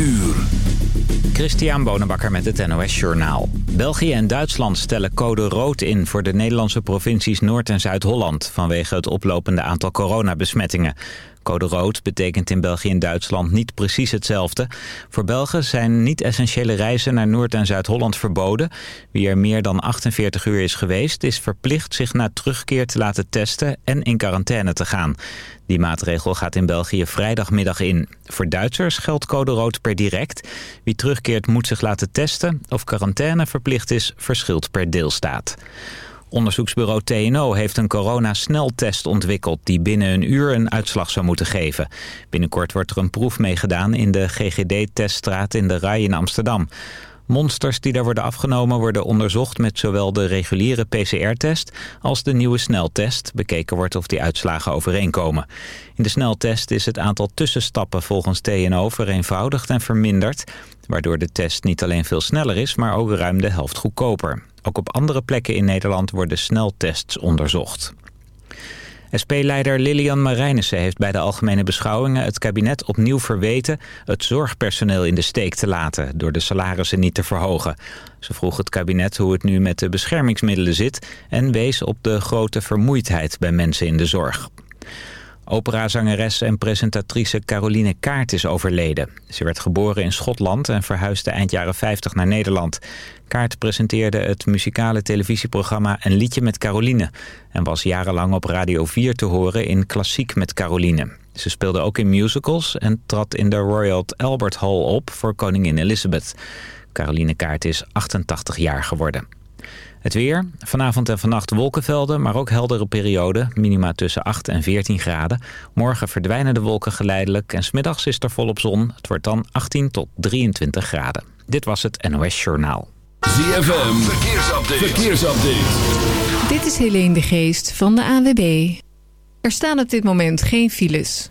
uur. Christian Bonenbakker met het NOS Journaal. België en Duitsland stellen code rood in voor de Nederlandse provincies Noord- en Zuid-Holland... vanwege het oplopende aantal coronabesmettingen. Code rood betekent in België en Duitsland niet precies hetzelfde. Voor Belgen zijn niet-essentiële reizen naar Noord- en Zuid-Holland verboden. Wie er meer dan 48 uur is geweest... is verplicht zich na terugkeer te laten testen en in quarantaine te gaan. Die maatregel gaat in België vrijdagmiddag in. Voor Duitsers geldt code rood per direct. Wie terugkeert moet zich laten testen. Of quarantaine verplicht is, verschilt per deelstaat. Onderzoeksbureau TNO heeft een coronasneltest ontwikkeld... die binnen een uur een uitslag zou moeten geven. Binnenkort wordt er een proef meegedaan in de GGD-teststraat in de Rai in Amsterdam. Monsters die daar worden afgenomen worden onderzocht met zowel de reguliere PCR-test als de nieuwe sneltest. Bekeken wordt of die uitslagen overeenkomen. In de sneltest is het aantal tussenstappen volgens TNO vereenvoudigd en verminderd. Waardoor de test niet alleen veel sneller is, maar ook ruim de helft goedkoper. Ook op andere plekken in Nederland worden sneltests onderzocht. SP-leider Lilian Marijnissen heeft bij de algemene beschouwingen het kabinet opnieuw verweten het zorgpersoneel in de steek te laten door de salarissen niet te verhogen. Ze vroeg het kabinet hoe het nu met de beschermingsmiddelen zit en wees op de grote vermoeidheid bij mensen in de zorg. Operazangeres en presentatrice Caroline Kaart is overleden. Ze werd geboren in Schotland en verhuisde eind jaren 50 naar Nederland. Kaart presenteerde het muzikale televisieprogramma Een liedje met Caroline... en was jarenlang op Radio 4 te horen in Klassiek met Caroline. Ze speelde ook in musicals en trad in de Royal Albert Hall op voor koningin Elizabeth. Caroline Kaart is 88 jaar geworden. Het weer. Vanavond en vannacht wolkenvelden, maar ook heldere perioden. Minima tussen 8 en 14 graden. Morgen verdwijnen de wolken geleidelijk en smiddags is er volop zon. Het wordt dan 18 tot 23 graden. Dit was het NOS Journaal. ZFM. Verkeersupdate. Verkeersupdate. Dit is Helene de Geest van de AWB. Er staan op dit moment geen files.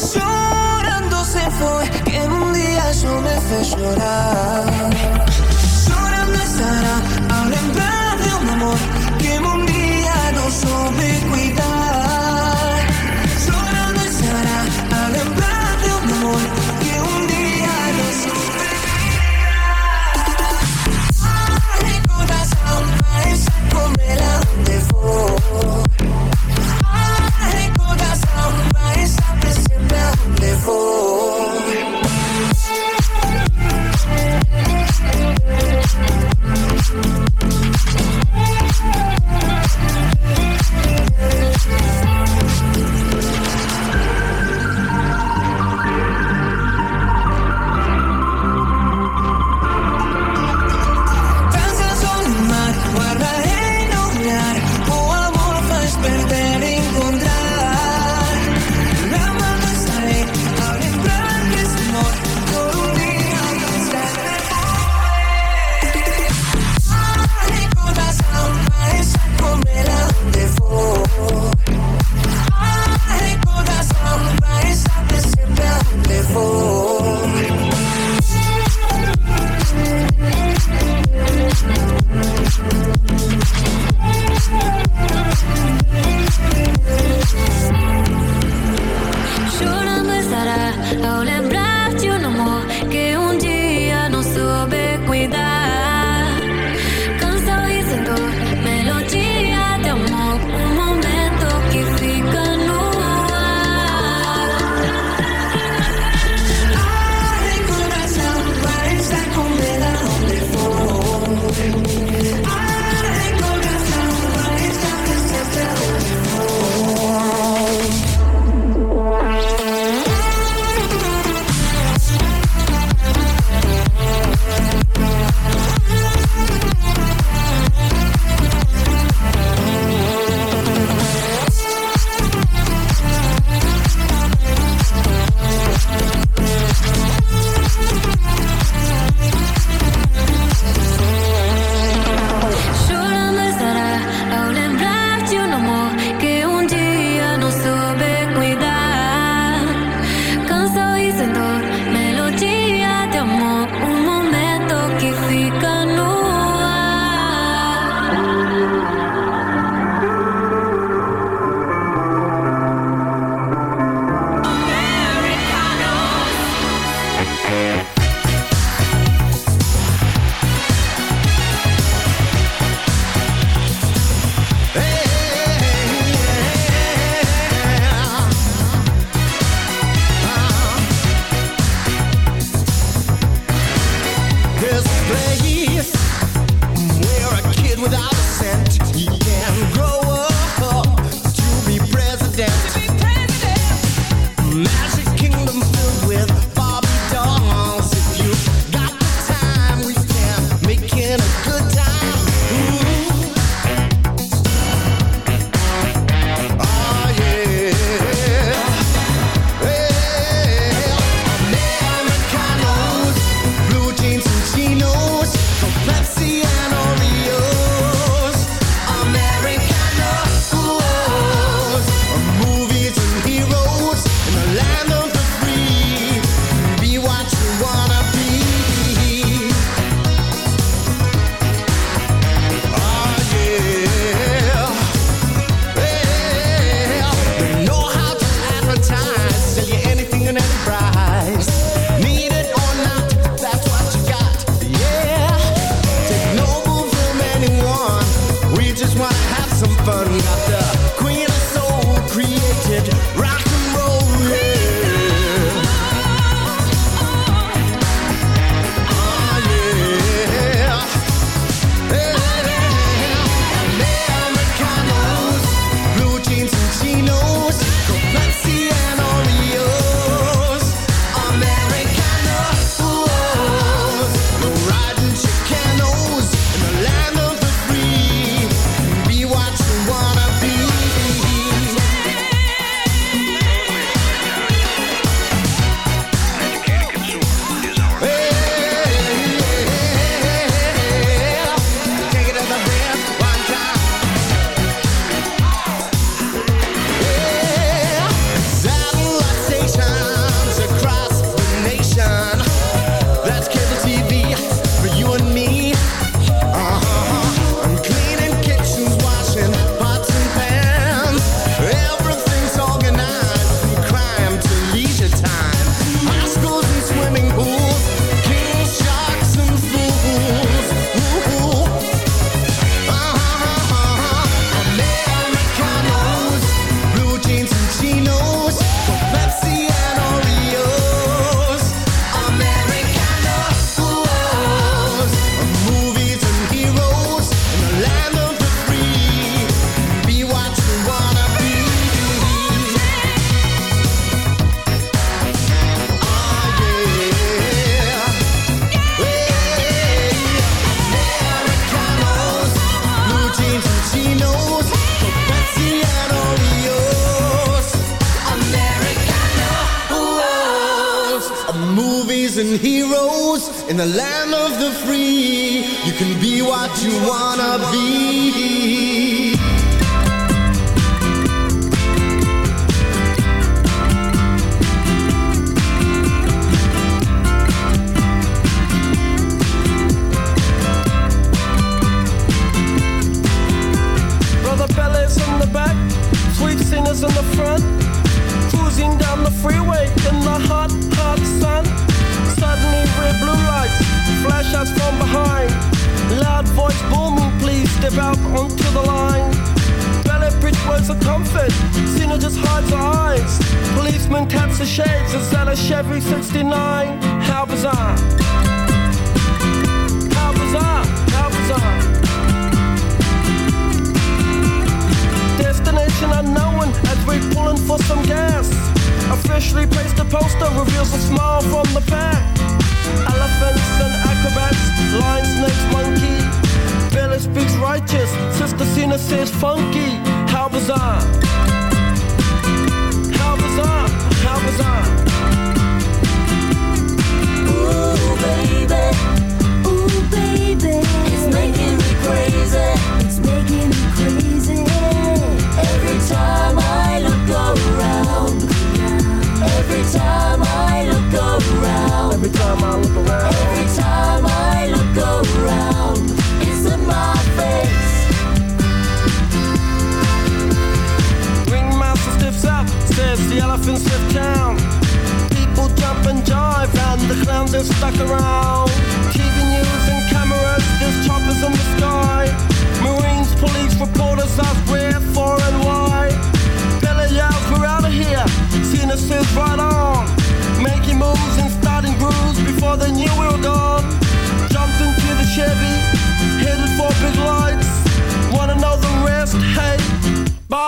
Llorando se fue, que un día yo me fez llorar. Llorando estará, ahora en plan de un amor que un día no supe cuidar. Llorando estará, ahora en plan de un amor que un día no supe cuidar. Mi corazón parece como el andefón. Oh.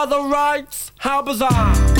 are the rights? How bizarre!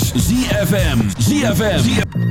is ZFM. ZFM. ZFM.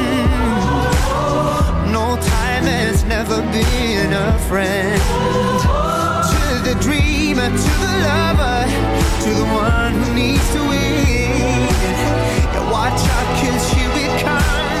Has never been a friend. To the dreamer, to the lover, to the one who needs to win. Yeah, watch out, cause here it comes.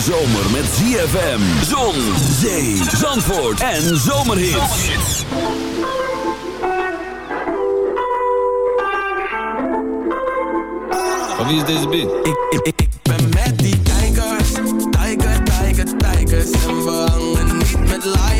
Zomer met ZFM, zon, zee, zandvoort en zomerhits. Van wie is deze beat? Ik, ik, ik, ik ben met die tijgers, tijger, tijger, tijgers En we hangen niet met liars,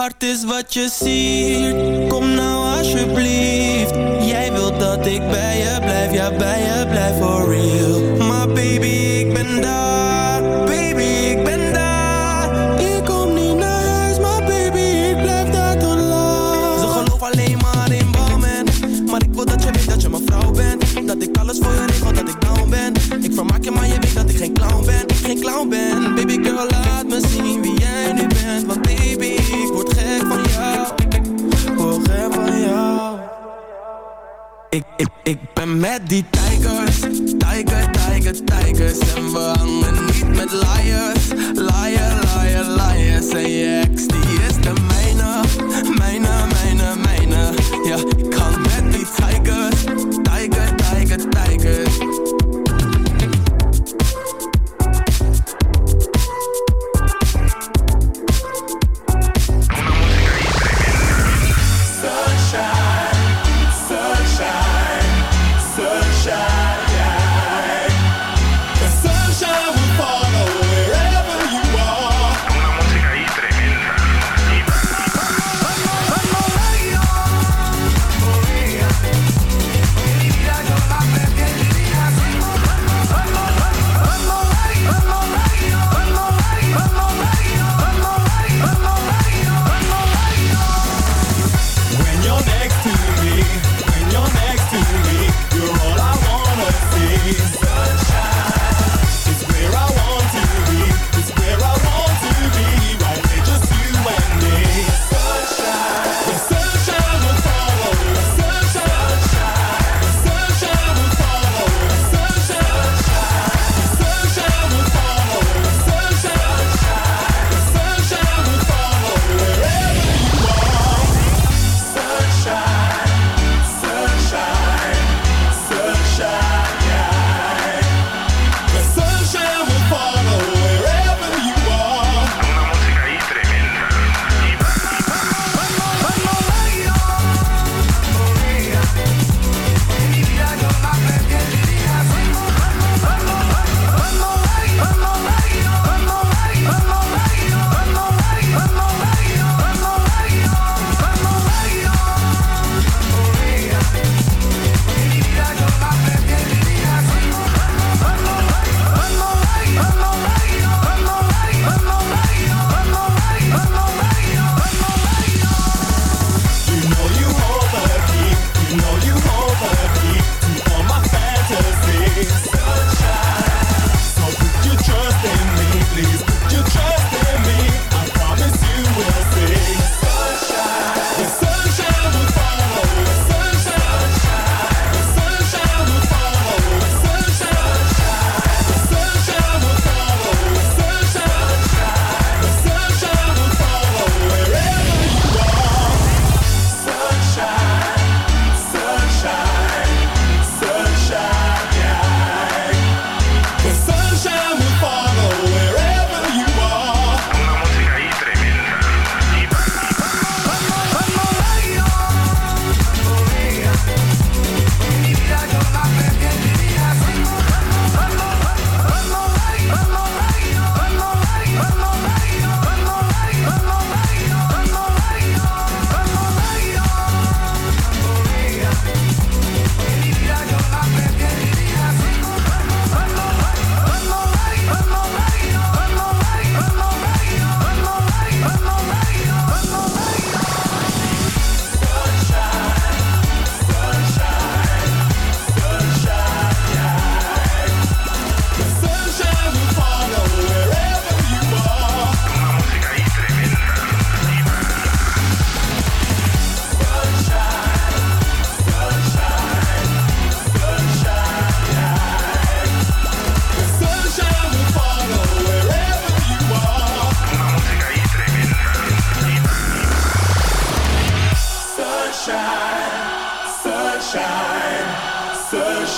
hart is wat je ziet, kom nou alsjeblieft. Jij wilt dat ik bij je blijf, ja bij je blijf for real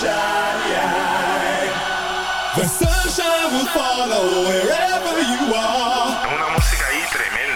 sunshine, yeah. The sunshine will follow wherever you are. Una música ahí tremenda.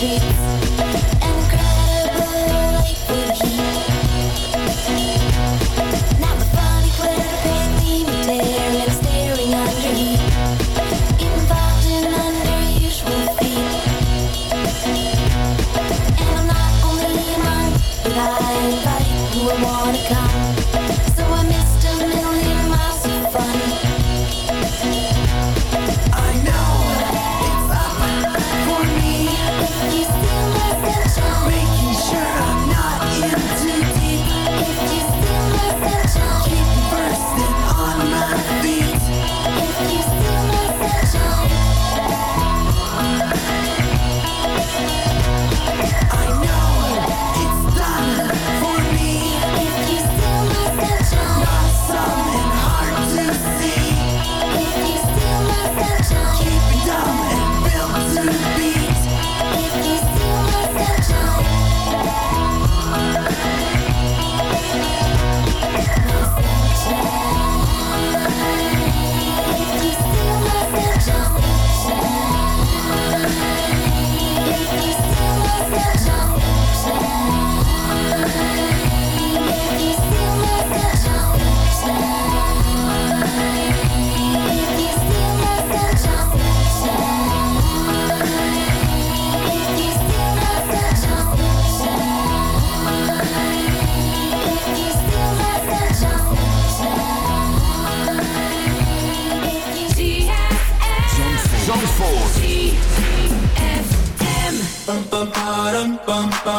jeans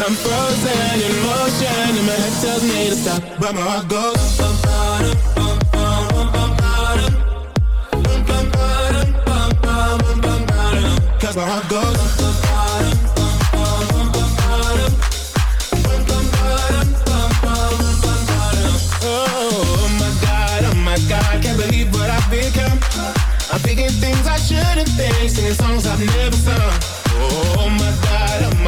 Cause I'm frozen in motion and my head tells me to stop. But my heart goes. Cause Oh my god, oh my god, can't believe what I've become. I'm thinking things I shouldn't think, singing songs I've never sung. Oh my god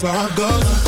that's where I go.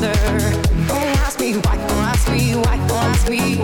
Further. Don't ask me why, don't ask me why, don't ask me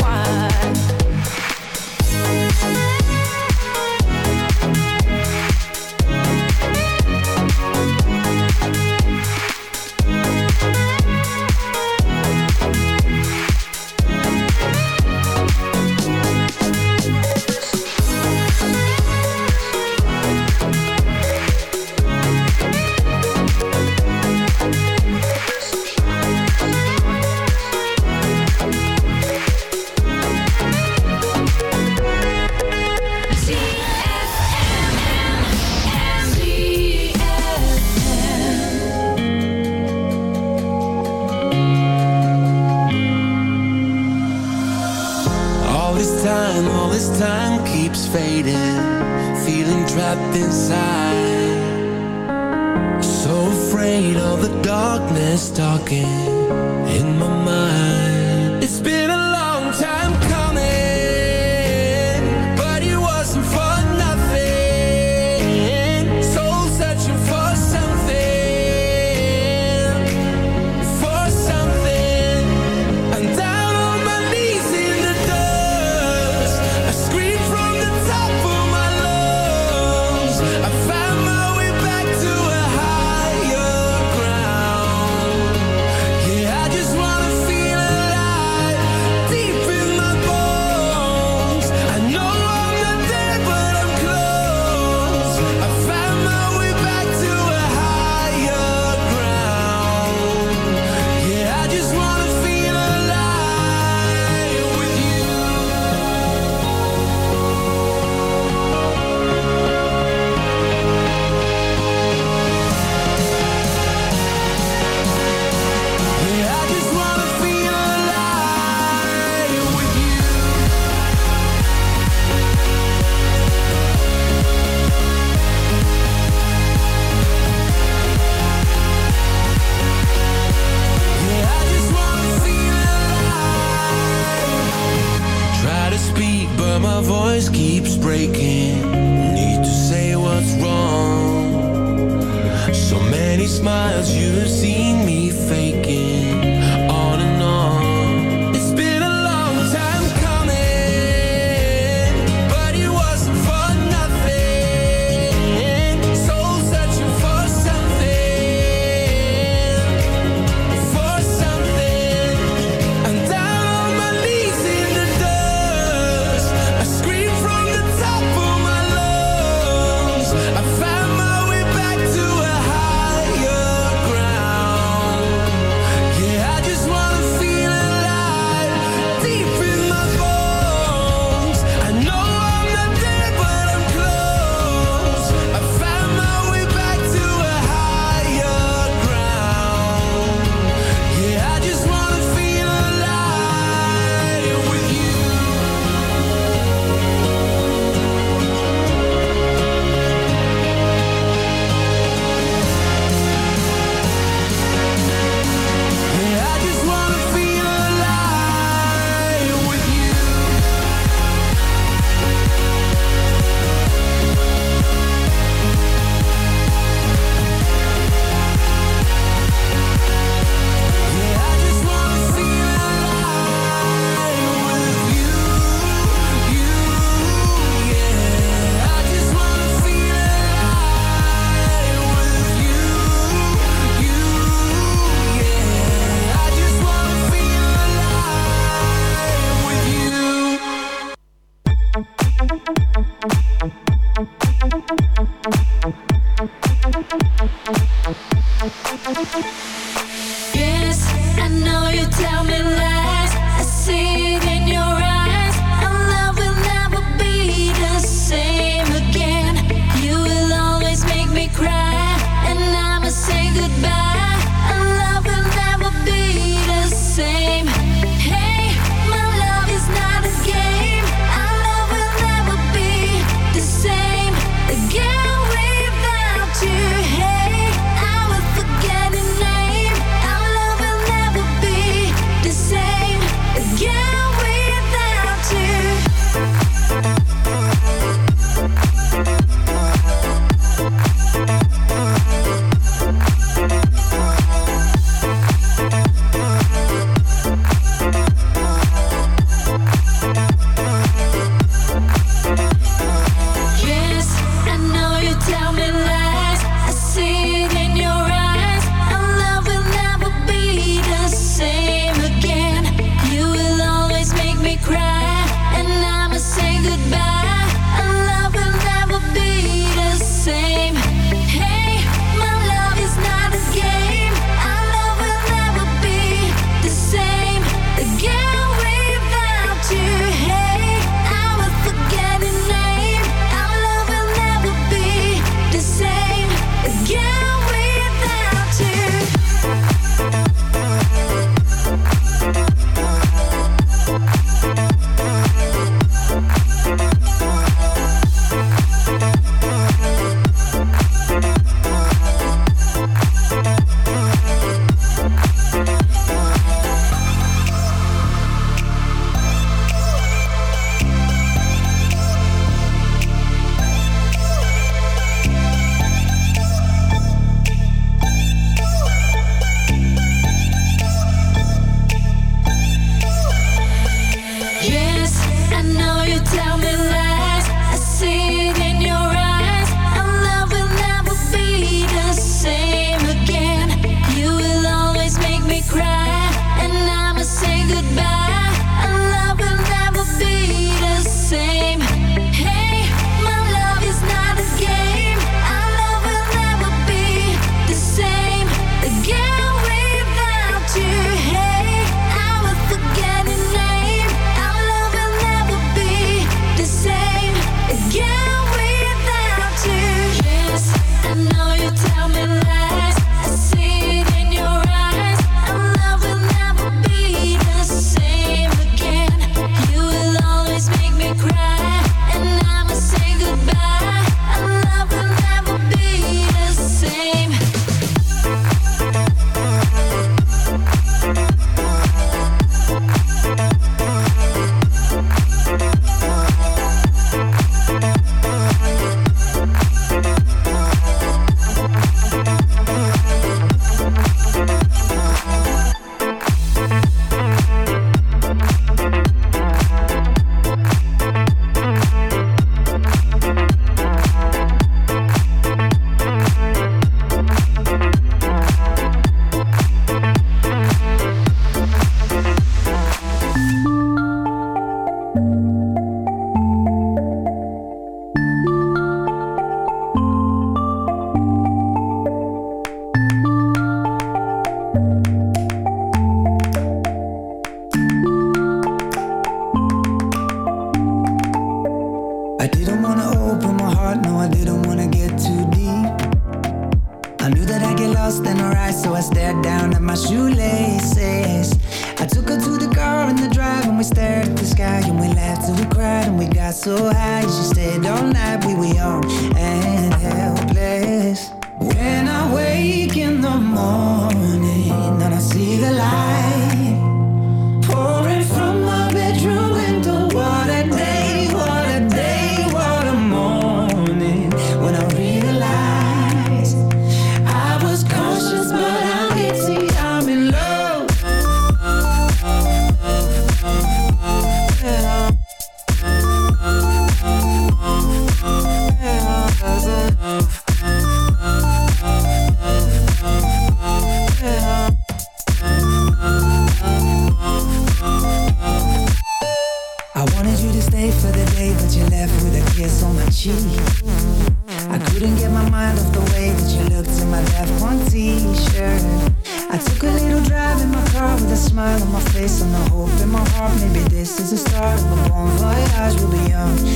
eyes will be young